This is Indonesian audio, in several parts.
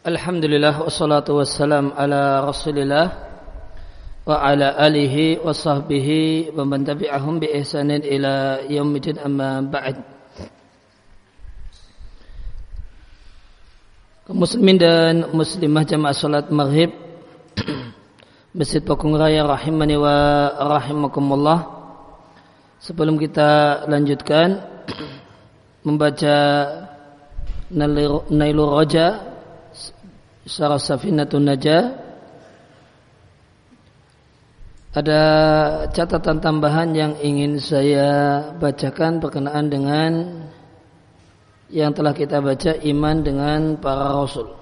Alhamdulillah wassalatu wassalam ala Rasulillah wa ala alihi wa sahbihi wa man tabi'ahum bi ihsanin ila yaumil amma ba'd. Muslimin dan muslimah jamaah salat maghrib Masjid Pakung Raya rahimani wa rahimakumullah. Sebelum kita lanjutkan membaca Nailur Raja Syarah Safinatun Najah ada catatan tambahan yang ingin saya bacakan berkenaan dengan yang telah kita baca iman dengan para rasul.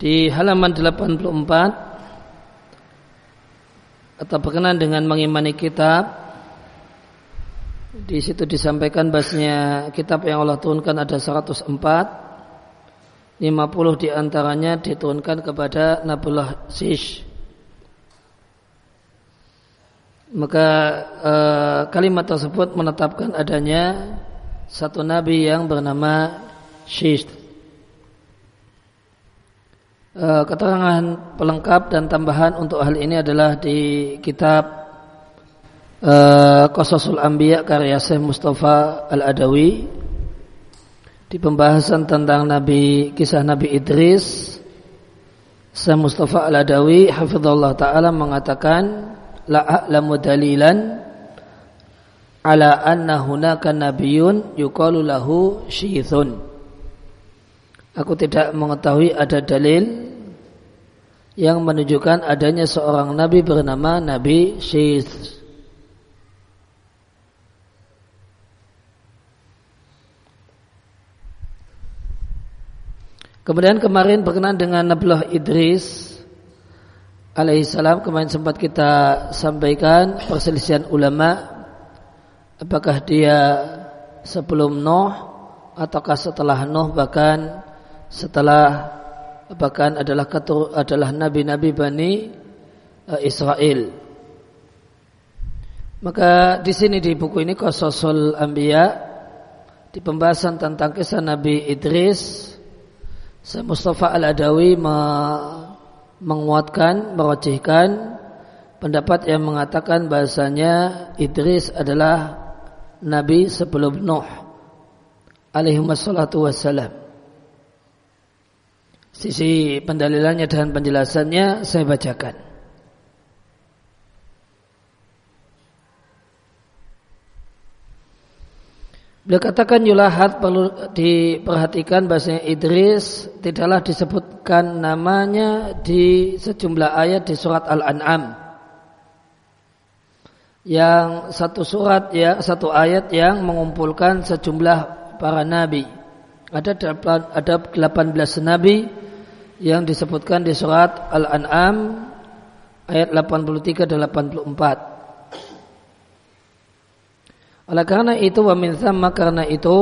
Di halaman 84 atau berkenan dengan mengimani kitab di situ disampaikan bahasnya kitab yang Allah turunkan ada 104 50 di antaranya diturunkan kepada Nabiullah Sish. Maka e, kalimat tersebut menetapkan adanya satu nabi yang bernama Shish Eh, keterangan pelengkap dan tambahan untuk hal ini adalah di kitab uh, Qasasul Anbiya karya Syekh Mustafa Al-Adawi. Di pembahasan tentang Nabi kisah Nabi Idris Syekh Mustafa Al-Adawi hafizallahu taala mengatakan la a'lamu dalilan ala anna hunaka nabiyyun yuqalu lahu syithun Aku tidak mengetahui ada dalil yang menunjukkan adanya seorang nabi bernama Nabi Syith. Kemudian kemarin berkenan dengan Nabiullah Idris alaihissalam kemarin sempat kita sampaikan perselisihan ulama apakah dia sebelum Nuh ataukah setelah Nuh bahkan setelah bahkan adalah ketur, adalah nabi-nabi Bani uh, Israel. Maka di sini di buku ini Qasasul Anbiya di pembahasan tentang kisah Nabi Idris Saya Mustafa Al-Adawi me menguatkan, merojihkan pendapat yang mengatakan bahasanya Idris adalah Nabi sebelum Nuh alaihi wassalatu wassalam. Sisi pendalilannya dan penjelasannya saya bacakan. Beliau katakan yulahat perlu diperhatikan bahasanya Idris tidaklah disebutkan namanya di sejumlah ayat di surat Al-An'am. Yang satu surat ya satu ayat yang mengumpulkan sejumlah para nabi. Ada ada 18 nabi yang disebutkan di surat Al-An'am ayat 83 dan 84. Oleh karena itu wa min karena itu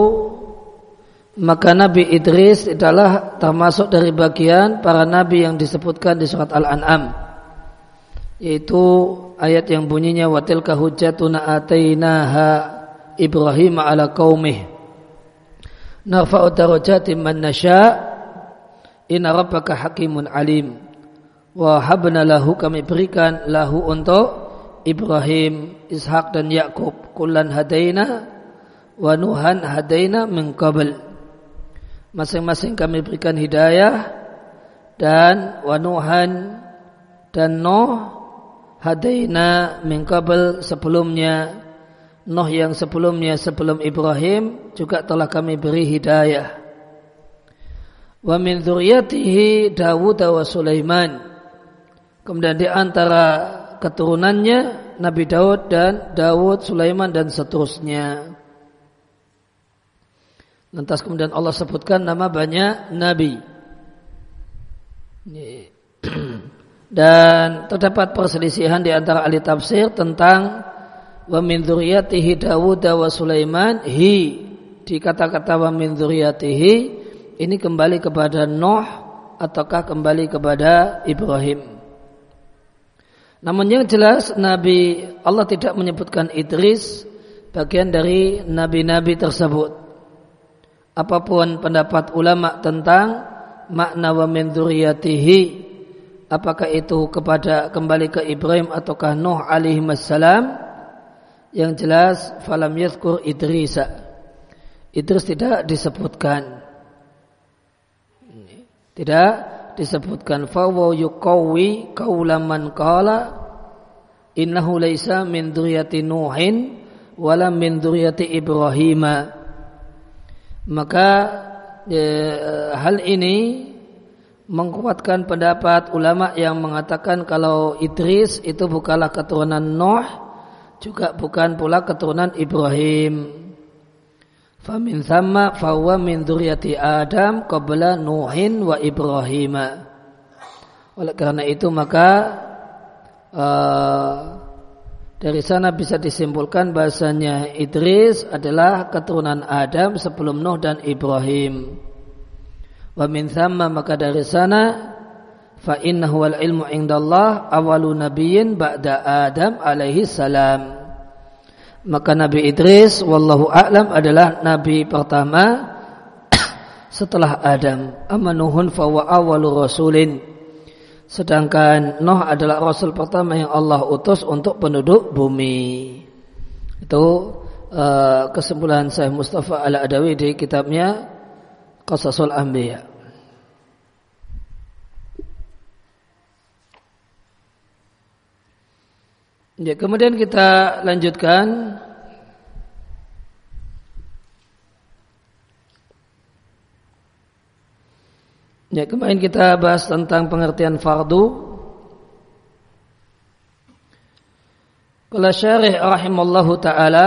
maka Nabi Idris adalah termasuk dari bagian para nabi yang disebutkan di surat Al-An'am yaitu ayat yang bunyinya watilka hujjatuna atainaha Ibrahim ala qaumih narfa'u darajatin man nasya' Inna rabbaka hakimun alim. Wa habna lahu kami berikan lahu untuk Ibrahim, Ishak dan Yakub kulan hadaina wa nuhan hadaina min qabl. Masing-masing kami berikan hidayah dan wa nuhan dan Nuh hadaina min qabl sebelumnya Nuh yang sebelumnya sebelum Ibrahim juga telah kami beri hidayah. Wa min dzurriyyatihi Dawud wa Sulaiman. Kemudian di antara keturunannya Nabi Daud dan Dawud, Sulaiman dan seterusnya. Lantas kemudian Allah sebutkan nama banyak nabi. Dan terdapat perselisihan di antara ahli tafsir tentang wa min dzurriyyatihi Dawud wa Sulaiman hi di kata-kata wa min dzurriyyatihi ini kembali kepada Nuh ataukah kembali kepada Ibrahim. Namun yang jelas Nabi Allah tidak menyebutkan Idris bagian dari nabi-nabi tersebut. Apa pun pendapat ulama tentang makna wa min apakah itu kepada kembali ke Ibrahim ataukah Nuh alaihi wassalam yang jelas falam yadhkur Idrisa Idris tidak disebutkan tidak disebutkan fawa yuqawi qaulaman qala innahu laisa min dzurriyyati nuhin wala min dzurriyyati ibrahim maka e, hal ini menguatkan pendapat ulama yang mengatakan kalau Idris itu bukanlah keturunan Nuh juga bukan pula keturunan Ibrahim Famin sama fawa min dzurriyyati Adam qabla Nuhin wa Ibrahim. Oleh karena itu maka uh, dari sana bisa disimpulkan bahasanya Idris adalah keturunan Adam sebelum Nuh dan Ibrahim. Wa min thamma maka dari sana fa innahu wal ilmu indallah awalu nabiyyin ba'da Adam alaihi salam maka Nabi Idris wallahu a'lam adalah nabi pertama setelah Adam. Amanuhun fa wa awwalu rasulin. Sedangkan Nuh adalah rasul pertama yang Allah utus untuk penduduk bumi. Itu uh, kesimpulan Syekh Mustafa Al-Adawi di kitabnya Qasasul Anbiya Ya, kemudian kita lanjutkan. Ya, kemarin kita bahas tentang pengertian fardu. Kalau syarih rahimallahu taala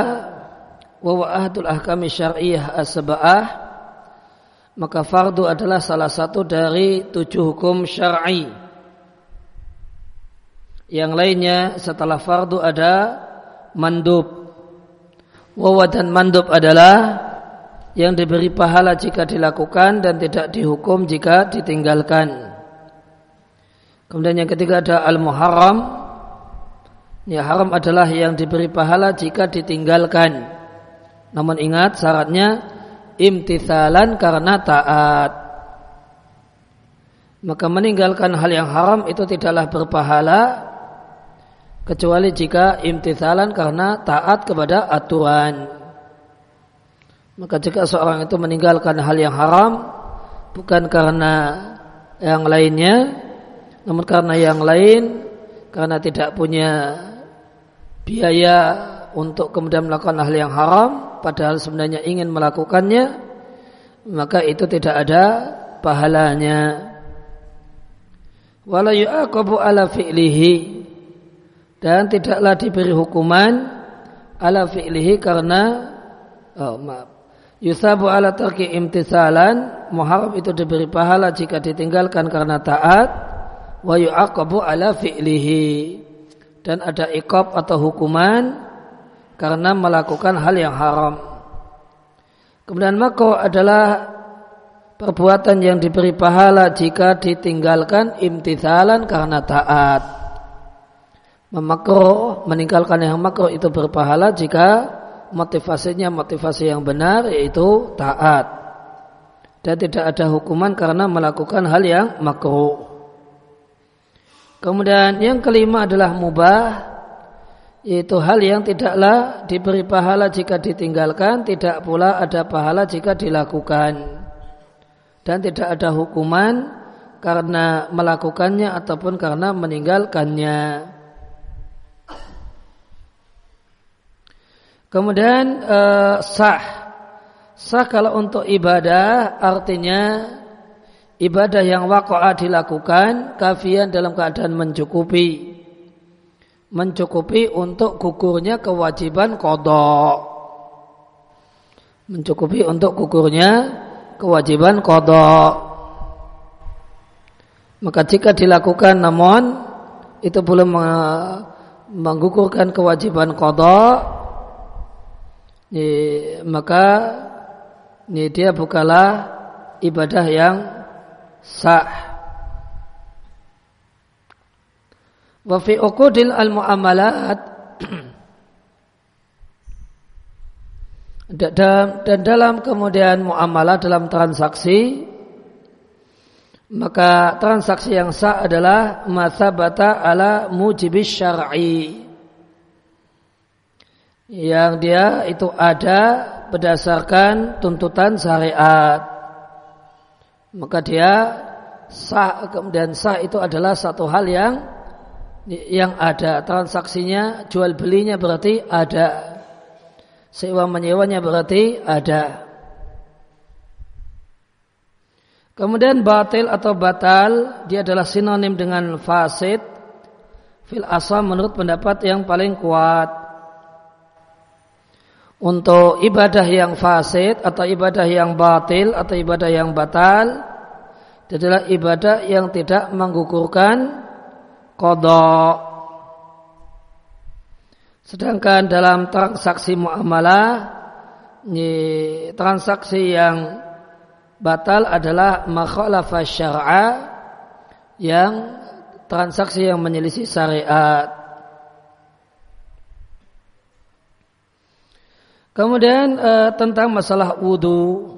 wa wa'ahatul ahkami syar'iyyah as-sab'ah. Maka fardu adalah salah satu dari tujuh hukum syar'i yang lainnya setelah fardu ada mandub. Wawa dan mandub adalah yang diberi pahala jika dilakukan dan tidak dihukum jika ditinggalkan. Kemudian yang ketiga ada al-muharram. Ya haram adalah yang diberi pahala jika ditinggalkan. Namun ingat syaratnya imtithalan karena taat. Maka meninggalkan hal yang haram itu tidaklah berpahala kecuali jika imtithalan karena taat kepada aturan. Maka jika seorang itu meninggalkan hal yang haram bukan karena yang lainnya, namun karena yang lain karena tidak punya biaya untuk kemudian melakukan hal yang haram padahal sebenarnya ingin melakukannya maka itu tidak ada pahalanya wala yu'aqabu ala fi'lihi dan tidaklah diberi hukuman ala fi'lihi karena oh, maaf. Yusabu ala tarki imtisalan muharram itu diberi pahala jika ditinggalkan karena taat wa yu'aqabu ala fi'lihi. Dan ada iqab atau hukuman karena melakukan hal yang haram. Kemudian mako adalah perbuatan yang diberi pahala jika ditinggalkan imtisalan karena taat memakruh meninggalkan yang makruh itu berpahala jika motivasinya motivasi yang benar yaitu taat dan tidak ada hukuman karena melakukan hal yang makruh. Kemudian yang kelima adalah mubah yaitu hal yang tidaklah diberi pahala jika ditinggalkan, tidak pula ada pahala jika dilakukan. Dan tidak ada hukuman karena melakukannya ataupun karena meninggalkannya. Kemudian uh, sah. Sah kalau untuk ibadah artinya ibadah yang waqa'a dilakukan kafian dalam keadaan mencukupi. Mencukupi untuk gugurnya kewajiban kodok. Mencukupi untuk gugurnya kewajiban kodok. Maka jika dilakukan namun itu belum menggugurkan kewajiban kodok ini, maka ini dia bukalah ibadah yang sah. Wa fi uqudil al-mu'amalat dan dalam kemudian muamalah dalam transaksi maka transaksi yang sah adalah masabata ala mujibis syar'i yang dia itu ada berdasarkan tuntutan syariat. Maka dia sah kemudian sah itu adalah satu hal yang yang ada. Transaksinya jual belinya berarti ada. Sewa menyewanya berarti ada. Kemudian batil atau batal dia adalah sinonim dengan fasid. Fil asam menurut pendapat yang paling kuat untuk ibadah yang fasid atau ibadah yang batil atau ibadah yang batal adalah ibadah yang tidak menggugurkan kodok. Sedangkan dalam transaksi muamalah, transaksi yang batal adalah makhalafa syar'a yang transaksi yang menyelisih syariat. Kemudian eh, tentang masalah wudhu.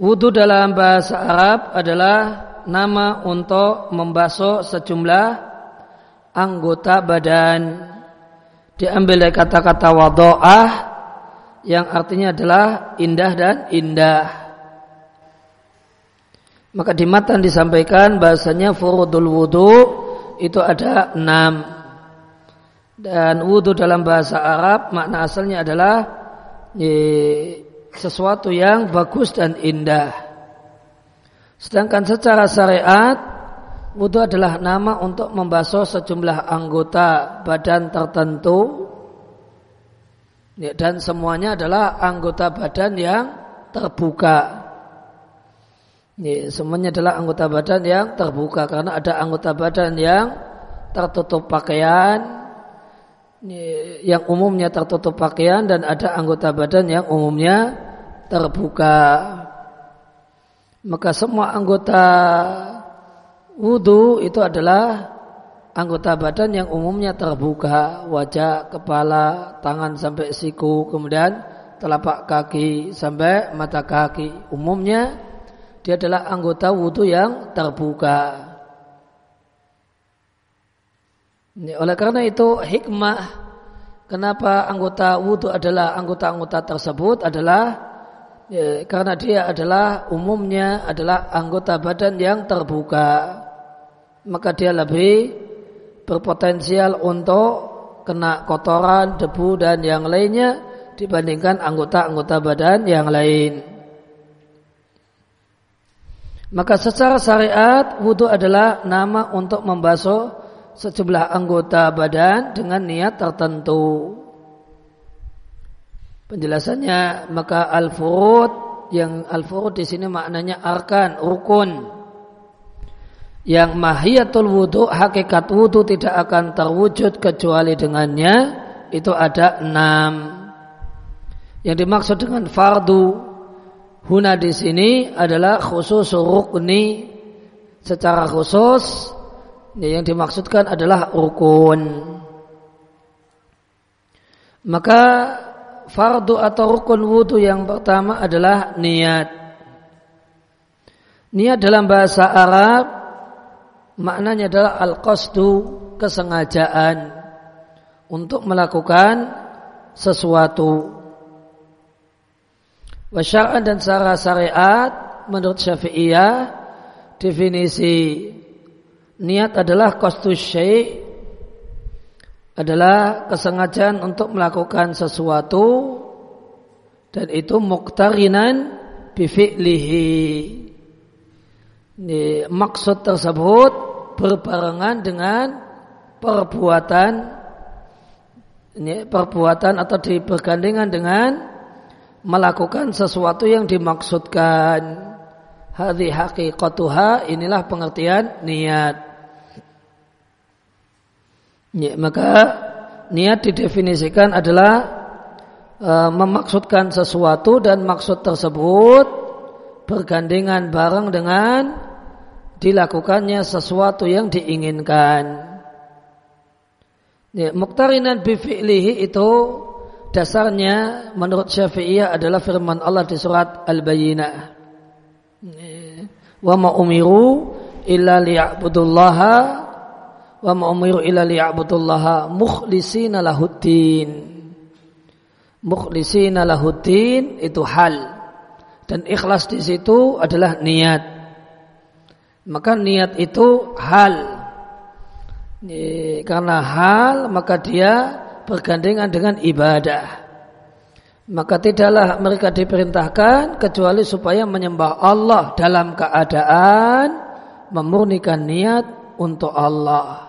Wudhu dalam bahasa Arab adalah nama untuk membasuh sejumlah anggota badan. Diambil dari kata-kata wado'ah yang artinya adalah indah dan indah. Maka di matan disampaikan bahasanya furudul wudu itu ada enam. Dan wudu dalam bahasa Arab makna asalnya adalah sesuatu yang bagus dan indah. Sedangkan secara syariat wudhu adalah nama untuk membasuh sejumlah anggota badan tertentu ya, dan semuanya adalah anggota badan yang terbuka. Ya, semuanya adalah anggota badan yang terbuka karena ada anggota badan yang tertutup pakaian yang umumnya tertutup pakaian dan ada anggota badan yang umumnya terbuka maka semua anggota wudhu itu adalah anggota badan yang umumnya terbuka, wajah, kepala, tangan sampai siku, kemudian telapak kaki sampai mata kaki. Umumnya dia adalah anggota wudhu yang terbuka. Oleh karena itu hikmah kenapa anggota wudhu adalah anggota-anggota tersebut adalah ya, karena dia adalah umumnya adalah anggota badan yang terbuka maka dia lebih berpotensial untuk kena kotoran, debu dan yang lainnya dibandingkan anggota-anggota badan yang lain. Maka secara syariat wudhu adalah nama untuk membasuh sejumlah anggota badan dengan niat tertentu. Penjelasannya maka al-furud yang al-furud di sini maknanya arkan, rukun. Yang mahiyatul wudu, hakikat wudu tidak akan terwujud kecuali dengannya, itu ada enam. Yang dimaksud dengan fardu huna di sini adalah khusus rukni secara khusus yang dimaksudkan adalah rukun. Maka fardu atau rukun wudhu yang pertama adalah niat. Niat dalam bahasa Arab maknanya adalah al-qasdu, kesengajaan untuk melakukan sesuatu. Wasyar'an dan secara syariat menurut Syafi'iyah definisi niat adalah qasdu syai' adalah kesengajaan untuk melakukan sesuatu dan itu muktarinan bifi'lihi. Ini, maksud tersebut berbarengan dengan perbuatan ini perbuatan atau dibergandengan dengan melakukan sesuatu yang dimaksudkan. Hadhi haqiqatuha inilah pengertian niat. Ya, maka niat didefinisikan adalah e, memaksudkan sesuatu dan maksud tersebut bergandengan bareng dengan dilakukannya sesuatu yang diinginkan. Ya, muktarinan bifi'lihi itu dasarnya menurut Syafi'iyah adalah firman Allah di surat Al-Bayyinah. Ya, wa ma umiru illa liya'budullaha wa ma umiru illa liya'budullaha mukhlisina lahuddin. Mukhlisina lahuddin itu hal dan ikhlas di situ adalah niat. Maka niat itu hal karena hal maka dia bergandengan dengan ibadah. Maka tidaklah mereka diperintahkan kecuali supaya menyembah Allah dalam keadaan memurnikan niat untuk Allah.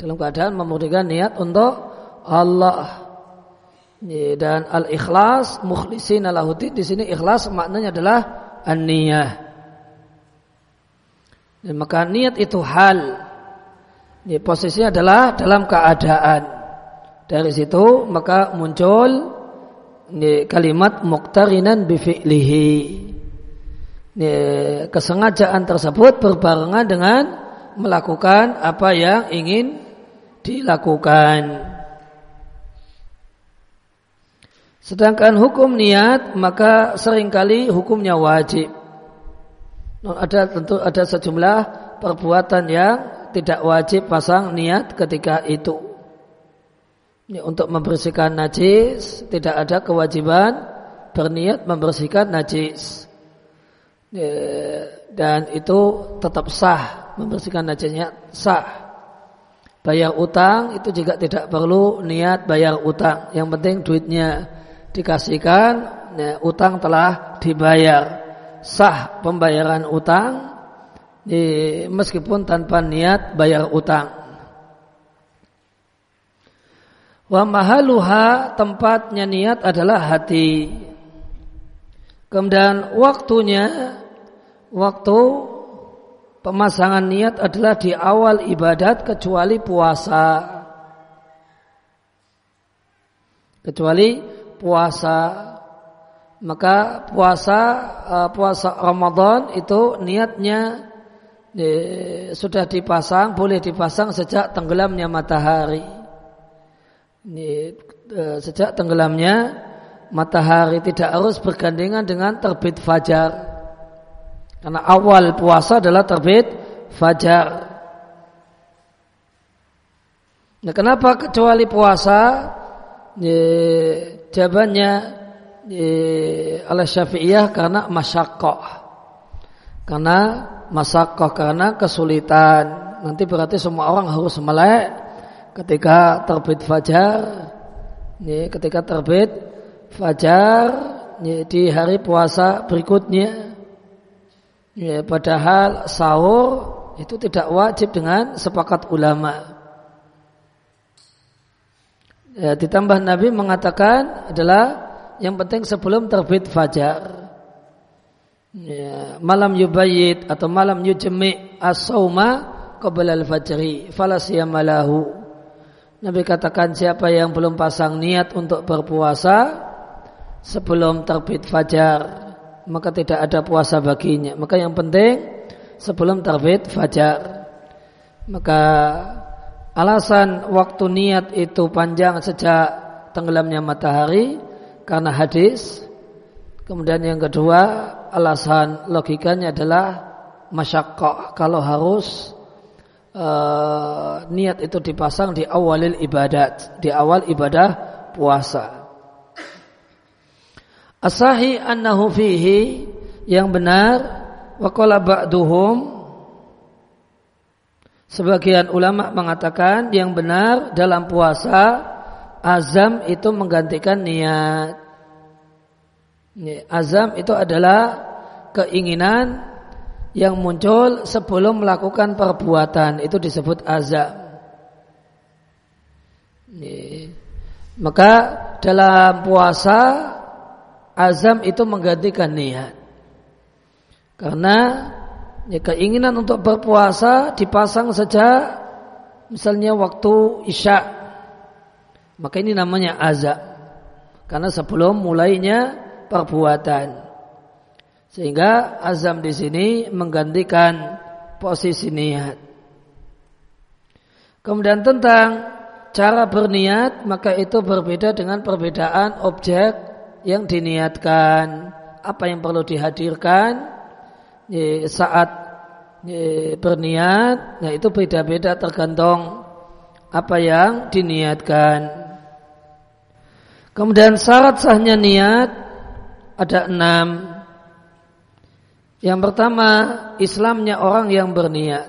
Dalam keadaan memurnikan niat untuk Allah. Dan al-ikhlas mukhlisin alahuddin di sini ikhlas maknanya adalah an-niyah. Maka niat itu hal ini posisinya adalah dalam keadaan. Dari situ maka muncul ini kalimat muktarinan bifi'lihi. Ini kesengajaan tersebut berbarengan dengan melakukan apa yang ingin dilakukan. Sedangkan hukum niat maka sering kali hukumnya wajib. Ada tentu ada sejumlah perbuatan yang tidak wajib pasang niat ketika itu. Ini untuk membersihkan najis tidak ada kewajiban berniat membersihkan najis. Dan itu tetap sah membersihkan najisnya sah. Bayar utang itu juga tidak perlu niat bayar utang. Yang penting duitnya dikasihkan, ya, utang telah dibayar. Sah pembayaran utang meskipun tanpa niat bayar utang. Wa mahaluha tempatnya niat adalah hati. Kemudian waktunya waktu pemasangan niat adalah di awal ibadat kecuali puasa. Kecuali puasa. Maka puasa eh, puasa Ramadan itu niatnya sudah dipasang, boleh dipasang sejak tenggelamnya matahari. E, sejak tenggelamnya matahari tidak harus bergandengan dengan terbit fajar. Karena awal puasa adalah terbit fajar. Nah, kenapa kecuali puasa? E, jawabannya e, oleh Syafi'iyah karena masyakoh. Karena masakoh karena kesulitan. Nanti berarti semua orang harus melek ketika terbit fajar. Ini ketika terbit fajar ini, di hari puasa berikutnya. Ya, padahal sahur itu tidak wajib dengan sepakat ulama. Ya, ditambah Nabi mengatakan adalah yang penting sebelum terbit fajar ya, malam yubayit atau malam yujmi as-sauma qabla al-fajri fala siyamalahu Nabi katakan siapa yang belum pasang niat untuk berpuasa sebelum terbit fajar maka tidak ada puasa baginya. Maka yang penting sebelum terbit fajar. Maka alasan waktu niat itu panjang sejak tenggelamnya matahari karena hadis. Kemudian yang kedua alasan logikanya adalah masyakkah kalau harus uh, niat itu dipasang di awalil ibadat, di awal ibadah puasa. Asahi annahu fihi yang benar wa qala ba'duhum sebagian ulama mengatakan yang benar dalam puasa azam itu menggantikan niat. Azam itu adalah keinginan yang muncul sebelum melakukan perbuatan itu disebut azam. Maka dalam puasa azam itu menggantikan niat. Karena ya, keinginan untuk berpuasa dipasang saja misalnya waktu isya. Maka ini namanya azam. Karena sebelum mulainya perbuatan. Sehingga azam di sini menggantikan posisi niat. Kemudian tentang cara berniat maka itu berbeda dengan perbedaan objek yang diniatkan. Apa yang perlu dihadirkan saat berniat, nah itu beda-beda tergantung apa yang diniatkan. Kemudian syarat sahnya niat ada enam. Yang pertama, Islamnya orang yang berniat.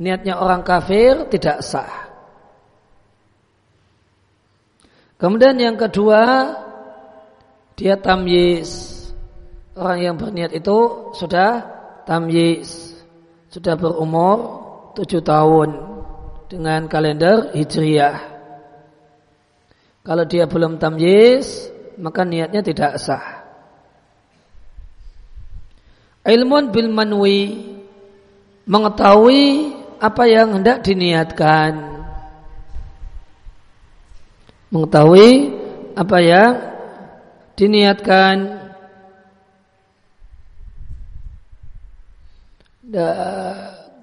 Niatnya orang kafir tidak sah. Kemudian yang kedua, dia tamyiz. Orang yang berniat itu sudah tamyiz. Sudah berumur tujuh tahun dengan kalender hijriyah. Kalau dia belum tamyiz, maka niatnya tidak sah. Ilmun bil manwi mengetahui apa yang hendak diniatkan mengetahui apa yang diniatkan.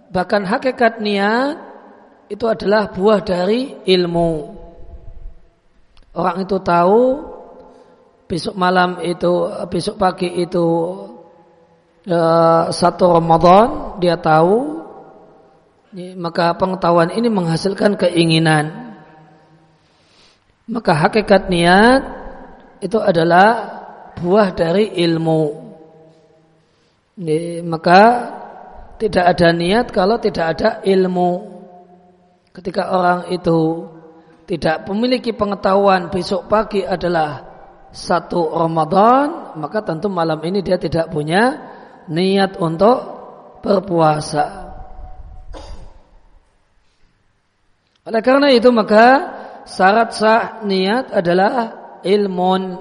Bahkan hakikat niat itu adalah buah dari ilmu. Orang itu tahu besok malam itu besok pagi itu uh, satu Ramadan dia tahu. Maka pengetahuan ini menghasilkan keinginan. Maka hakikat niat itu adalah buah dari ilmu. Maka tidak ada niat kalau tidak ada ilmu. Ketika orang itu tidak memiliki pengetahuan besok pagi adalah satu Ramadan, maka tentu malam ini dia tidak punya niat untuk berpuasa. Oleh karena itu maka syarat sah niat adalah ilmun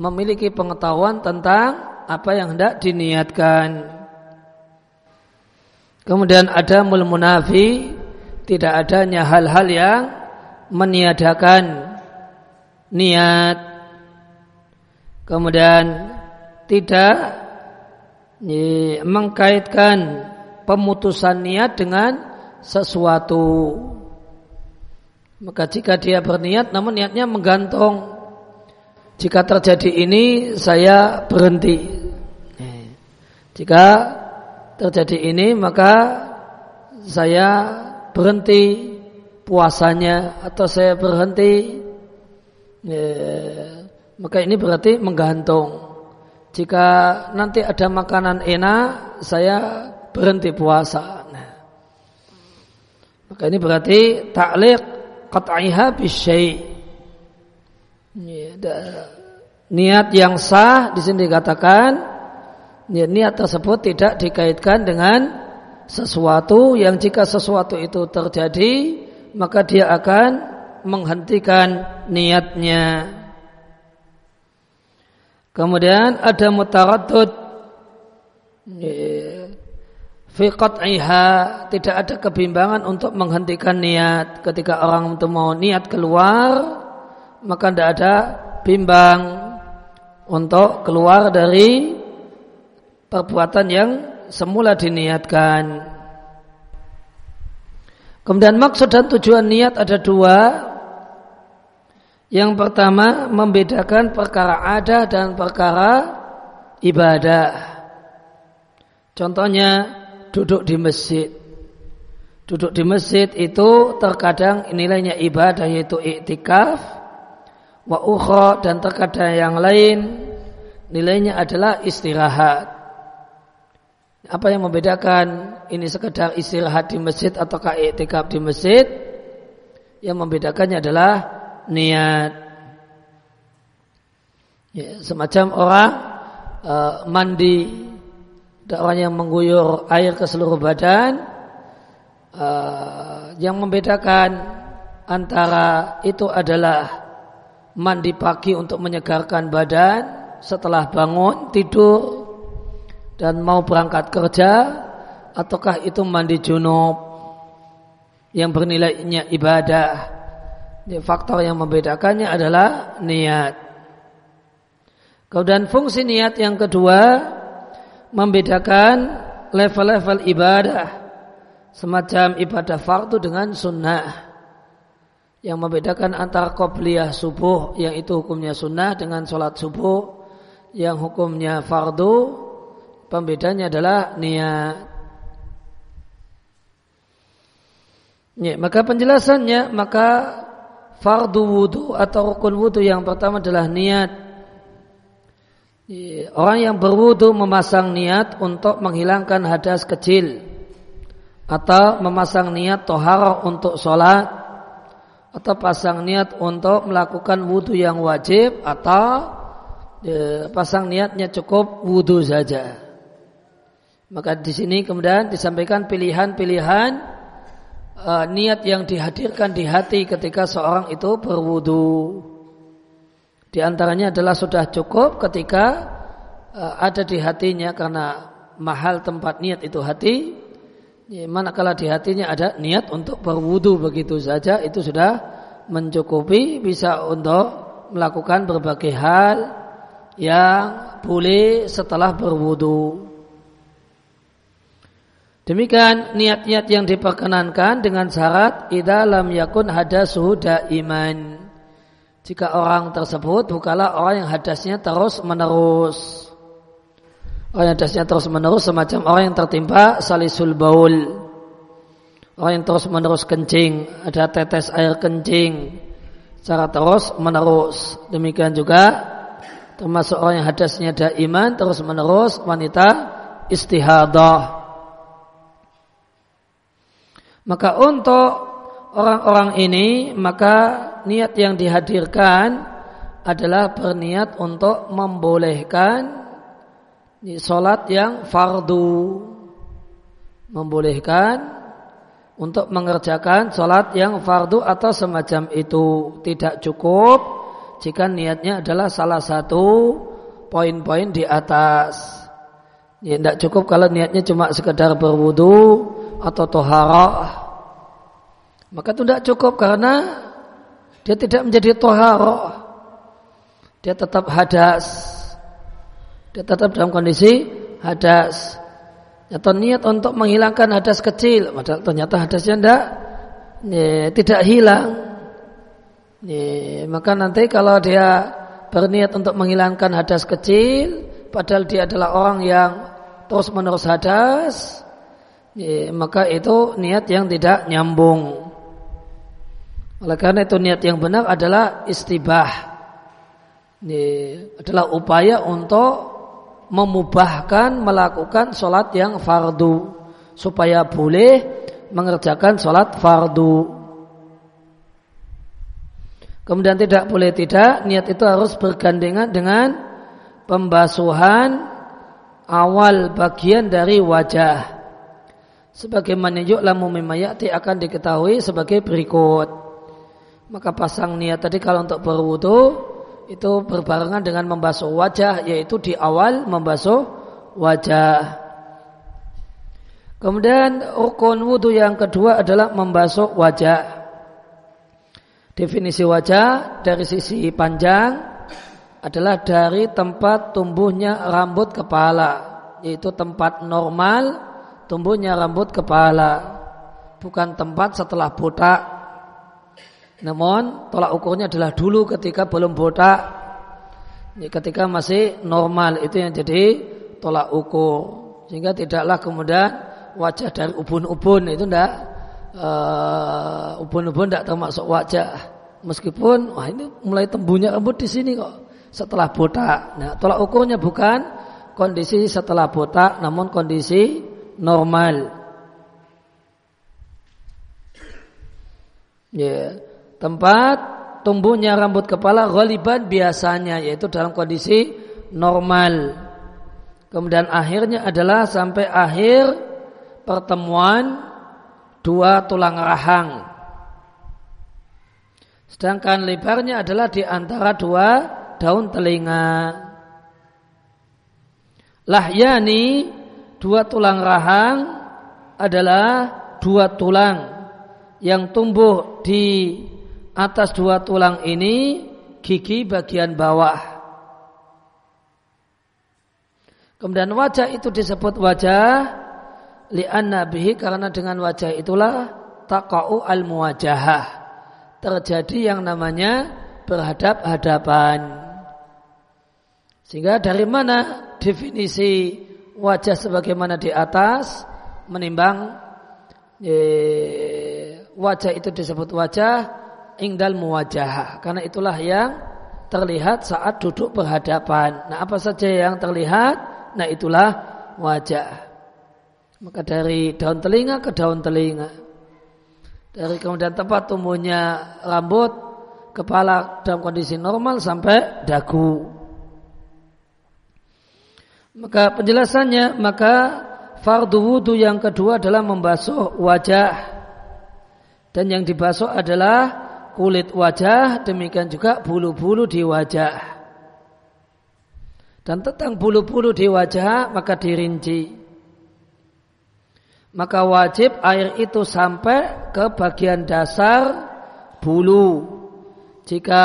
memiliki pengetahuan tentang apa yang hendak diniatkan. Kemudian ada mul munafi tidak adanya hal-hal yang meniadakan niat. Kemudian tidak mengkaitkan pemutusan niat dengan sesuatu. Maka jika dia berniat namun niatnya menggantung jika terjadi ini saya berhenti. Jika terjadi ini maka saya berhenti puasanya atau saya berhenti ya, maka ini berarti menggantung. Jika nanti ada makanan enak saya berhenti puasa. Nah, maka ini berarti taklik qat'iha bisyai. Niat yang sah di sini dikatakan ya, niat tersebut tidak dikaitkan dengan sesuatu yang jika sesuatu itu terjadi maka dia akan menghentikan niatnya. Kemudian ada mutaraddud. Iha tidak ada kebimbangan untuk menghentikan niat. Ketika orang itu mau niat keluar maka tidak ada bimbang untuk keluar dari perbuatan yang semula diniatkan. Kemudian maksud dan tujuan niat ada dua. Yang pertama membedakan perkara ada dan perkara ibadah. Contohnya duduk di masjid. Duduk di masjid itu terkadang nilainya ibadah yaitu iktikaf wa ukhra dan terkadang yang lain nilainya adalah istirahat. Apa yang membedakan ini sekedar istirahat di masjid ataukah iktikaf di masjid? Yang membedakannya adalah niat. Ya, semacam orang uh, mandi ada orang yang mengguyur air ke seluruh badan uh, yang membedakan antara itu adalah mandi pagi untuk menyegarkan badan setelah bangun tidur dan mau berangkat kerja ataukah itu mandi junub yang bernilainya ibadah? Faktor yang membedakannya adalah niat. Kemudian fungsi niat yang kedua membedakan level-level ibadah. Semacam ibadah fardu dengan sunnah. Yang membedakan antara qobliyah subuh yang itu hukumnya sunnah dengan sholat subuh yang hukumnya fardu pembedanya adalah niat. Ya, maka penjelasannya maka fardu wudhu atau rukun wudhu yang pertama adalah niat. Ya, orang yang berwudhu memasang niat untuk menghilangkan hadas kecil atau memasang niat tohara untuk sholat atau pasang niat untuk melakukan wudhu yang wajib atau ya, pasang niatnya cukup wudhu saja. Maka di sini kemudian disampaikan pilihan-pilihan uh, niat yang dihadirkan di hati ketika seorang itu berwudhu. Di antaranya adalah sudah cukup ketika uh, ada di hatinya karena mahal tempat niat itu hati Ya, manakala di hatinya ada niat untuk berwudu begitu saja itu sudah mencukupi bisa untuk melakukan berbagai hal yang boleh setelah berwudu. Demikian niat-niat yang diperkenankan dengan syarat idza lam yakun hadasuhu iman. Jika orang tersebut bukanlah orang yang hadasnya terus menerus. Orang yang dasnya terus menerus semacam orang yang tertimpa salisul baul. Orang yang terus menerus kencing, ada tetes air kencing secara terus menerus. Demikian juga termasuk orang yang hadasnya ada iman terus menerus wanita istihadah. Maka untuk orang-orang ini maka niat yang dihadirkan adalah berniat untuk membolehkan Solat yang fardu membolehkan untuk mengerjakan solat yang fardu atau semacam itu tidak cukup jika niatnya adalah salah satu poin-poin di atas. Ya, tidak cukup kalau niatnya cuma sekedar berwudu atau toharah. Maka itu tidak cukup karena dia tidak menjadi toharah. Dia tetap hadas. Dia tetap dalam kondisi hadas. Atau niat untuk menghilangkan hadas kecil. Padahal ternyata hadasnya tidak, ya, tidak hilang. Ya, maka nanti kalau dia berniat untuk menghilangkan hadas kecil. Padahal dia adalah orang yang terus menerus hadas. Ya, maka itu niat yang tidak nyambung. Oleh karena itu niat yang benar adalah istibah. Ini adalah upaya untuk memubahkan melakukan sholat yang fardu supaya boleh mengerjakan sholat fardu. Kemudian tidak boleh tidak niat itu harus bergandengan dengan pembasuhan awal bagian dari wajah. Sebagaimana yu'lamu mimayati akan diketahui sebagai berikut. Maka pasang niat tadi kalau untuk berwudu itu berbarengan dengan membasuh wajah yaitu di awal membasuh wajah. Kemudian rukun wudhu yang kedua adalah membasuh wajah. Definisi wajah dari sisi panjang adalah dari tempat tumbuhnya rambut kepala, yaitu tempat normal tumbuhnya rambut kepala, bukan tempat setelah botak namun tolak ukurnya adalah dulu ketika belum botak, ketika masih normal itu yang jadi tolak ukur. Sehingga tidaklah kemudian wajah dari ubun-ubun itu tidak uh, eh, ubun-ubun tidak termasuk wajah. Meskipun wah ini mulai tembunya rambut di sini kok setelah botak. Nah, tolak ukurnya bukan kondisi setelah botak, namun kondisi normal. Ya. Yeah tempat tumbuhnya rambut kepala ghaliban biasanya yaitu dalam kondisi normal. Kemudian akhirnya adalah sampai akhir pertemuan dua tulang rahang. Sedangkan lebarnya adalah di antara dua daun telinga. Lahyani dua tulang rahang adalah dua tulang yang tumbuh di atas dua tulang ini gigi bagian bawah. Kemudian wajah itu disebut wajah li'anna bihi karena dengan wajah itulah taqa'u al-muwajahah. terjadi yang namanya berhadap-hadapan. Sehingga dari mana definisi wajah sebagaimana di atas menimbang eh, wajah itu disebut wajah ingdal muwajah karena itulah yang terlihat saat duduk berhadapan. Nah, apa saja yang terlihat? Nah, itulah wajah. Maka dari daun telinga ke daun telinga. Dari kemudian tempat tumbuhnya rambut, kepala dalam kondisi normal sampai dagu. Maka penjelasannya, maka fardu wudhu yang kedua adalah membasuh wajah. Dan yang dibasuh adalah kulit wajah, demikian juga bulu-bulu di wajah. Dan tentang bulu-bulu di wajah maka dirinci. Maka wajib air itu sampai ke bagian dasar bulu. Jika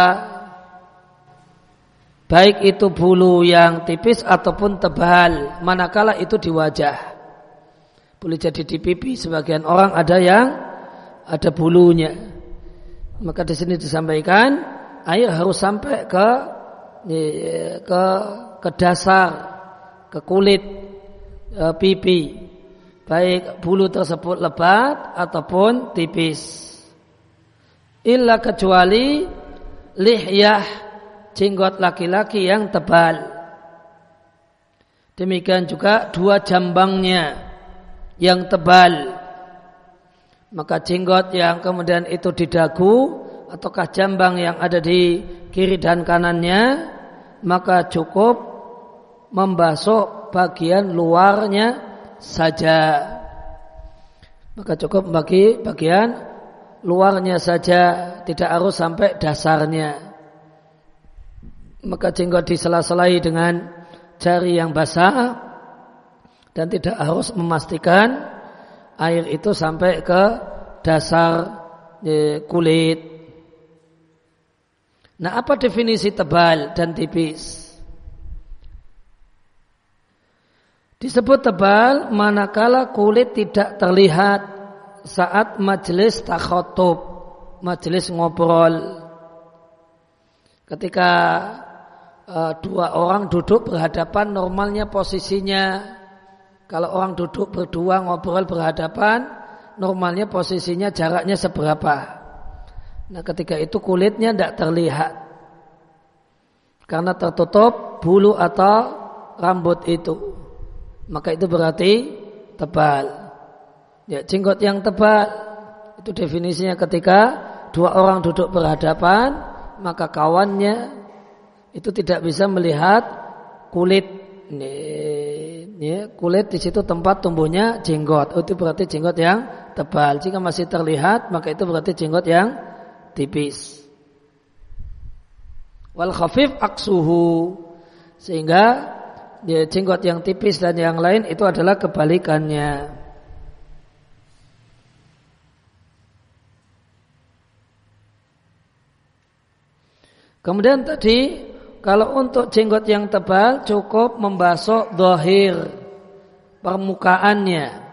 baik itu bulu yang tipis ataupun tebal, manakala itu di wajah. Boleh jadi di pipi, sebagian orang ada yang ada bulunya. Maka di sini disampaikan air harus sampai ke ke ke dasar, ke kulit e, pipi, baik bulu tersebut lebat ataupun tipis. Illa kecuali lihyah jenggot laki-laki yang tebal. Demikian juga dua jambangnya yang tebal maka jenggot yang kemudian itu di dagu ataukah jambang yang ada di kiri dan kanannya maka cukup membasuh bagian luarnya saja. Maka cukup bagi bagian luarnya saja tidak harus sampai dasarnya. Maka jenggot disela-selai dengan jari yang basah dan tidak harus memastikan air itu sampai ke dasar e, kulit. Nah, apa definisi tebal dan tipis? Disebut tebal manakala kulit tidak terlihat saat majelis takhotub, majelis ngobrol. Ketika uh, dua orang duduk berhadapan, normalnya posisinya kalau orang duduk berdua ngobrol berhadapan, normalnya posisinya jaraknya seberapa. Nah ketika itu kulitnya tidak terlihat. Karena tertutup bulu atau rambut itu. Maka itu berarti tebal. Ya, jenggot yang tebal itu definisinya ketika dua orang duduk berhadapan, maka kawannya itu tidak bisa melihat kulit ya, kulit di situ tempat tumbuhnya jenggot. Oh, itu berarti jenggot yang tebal. Jika masih terlihat, maka itu berarti jenggot yang tipis. Wal khafif aksuhu. Sehingga ya, jenggot yang tipis dan yang lain itu adalah kebalikannya. Kemudian tadi kalau untuk jenggot yang tebal cukup membasuh dohir permukaannya.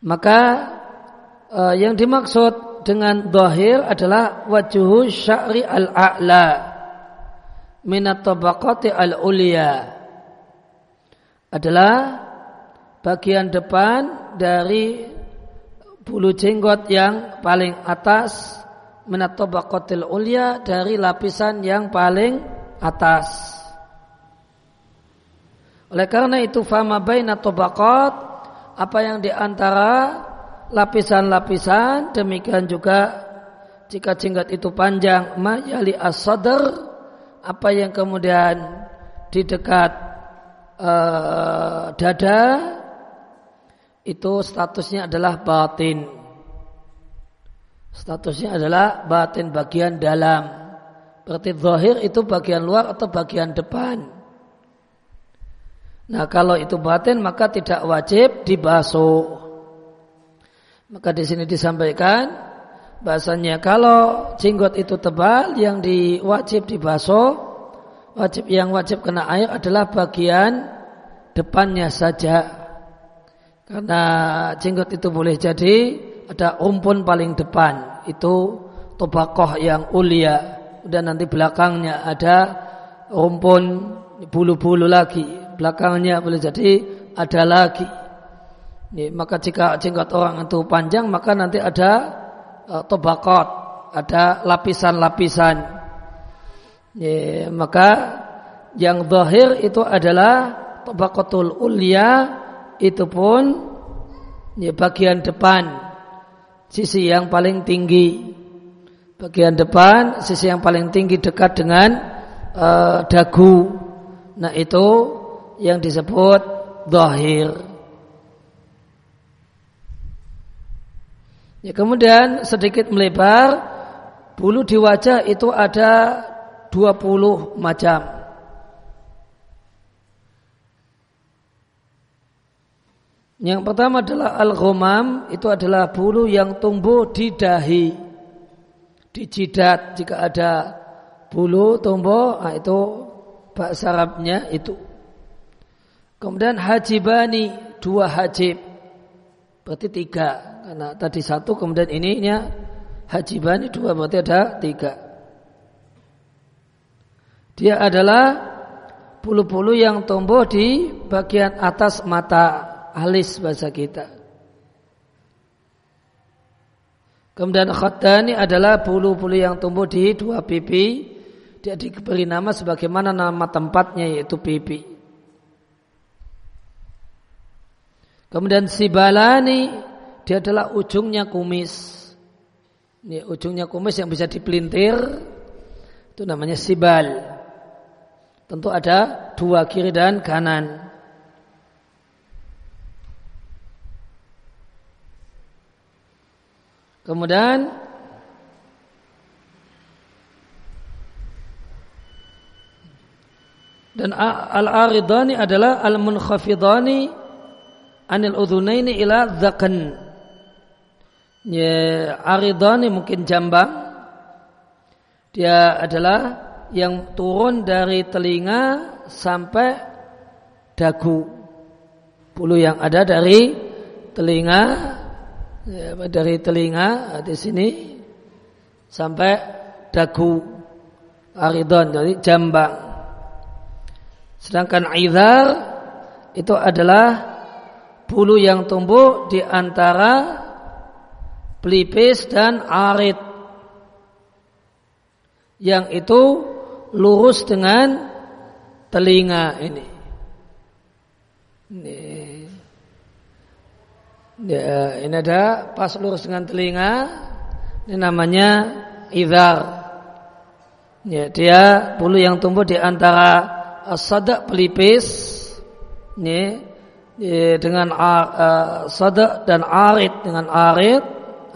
Maka eh, yang dimaksud dengan dohir adalah wajuhu sya'ri al-a'la minat tabaqati al-ulia adalah bagian depan dari bulu jenggot yang paling atas minat ulya dari lapisan yang paling atas. Oleh karena itu fama baina tabaqat apa yang di antara lapisan-lapisan demikian juga jika jenggot itu panjang mayali as-sadr apa yang kemudian di dekat uh, dada itu statusnya adalah batin Statusnya adalah batin bagian dalam. Berarti zahir itu bagian luar atau bagian depan. Nah kalau itu batin maka tidak wajib dibasuh. Maka di sini disampaikan bahasanya kalau jenggot itu tebal yang diwajib dibasuh, wajib yang wajib kena air adalah bagian depannya saja. Karena jenggot itu boleh jadi ada rumpun paling depan itu tobakoh yang ulia. Dan nanti belakangnya ada rumpun bulu-bulu lagi. Belakangnya boleh jadi ada lagi. Ini, maka jika jenggot orang itu panjang maka nanti ada uh, tobakot ada lapisan-lapisan. Maka yang zahir itu adalah tobakotul ulia itu pun ya, bagian depan sisi yang paling tinggi. Bagian depan, sisi yang paling tinggi dekat dengan uh, dagu. Nah itu yang disebut zahir. Ya, kemudian sedikit melebar, bulu di wajah itu ada 20 macam. Yang pertama adalah al-ghamam itu adalah bulu yang tumbuh di dahi, di jidat. Jika ada bulu tumbuh, nah itu bahasa Arabnya itu. Kemudian hajibani dua hajib, berarti tiga. Karena tadi satu, kemudian ininya hajibani dua berarti ada tiga. Dia adalah bulu-bulu yang tumbuh di bagian atas mata alis bahasa kita. Kemudian khaddani adalah bulu-bulu yang tumbuh di dua pipi. Dia diberi nama sebagaimana nama tempatnya yaitu pipi. Kemudian sibalani dia adalah ujungnya kumis. Ini ujungnya kumis yang bisa dipelintir itu namanya sibal. Tentu ada dua kiri dan kanan. Kemudian dan al-aridani adalah al-munkhafidani anil udhunaini ila zakan. Ya, aridani mungkin jambang. Dia adalah yang turun dari telinga sampai dagu. Bulu yang ada dari telinga ya, dari telinga di sini sampai dagu aridon dari jambang. Sedangkan aidar itu adalah bulu yang tumbuh di antara pelipis dan arit yang itu lurus dengan telinga ini. Ini Ya, ini ada pas lurus dengan telinga. Ini namanya idhar. Ya, dia bulu yang tumbuh di antara sadak pelipis. Ini ya, dengan uh, sadak dan arit dengan arit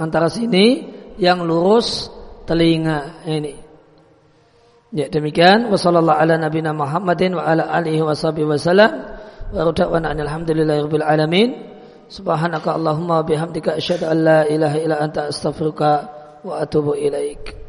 antara sini yang lurus telinga ini. Ya demikian wasallallahu ala nabiyina Muhammadin wa ala alihi wasallam wa radwana alhamdulillahi alamin. Subhanaka Allahumma bihamdika asyhadu an la ilaha illa anta astaghfiruka wa atubu ilaik.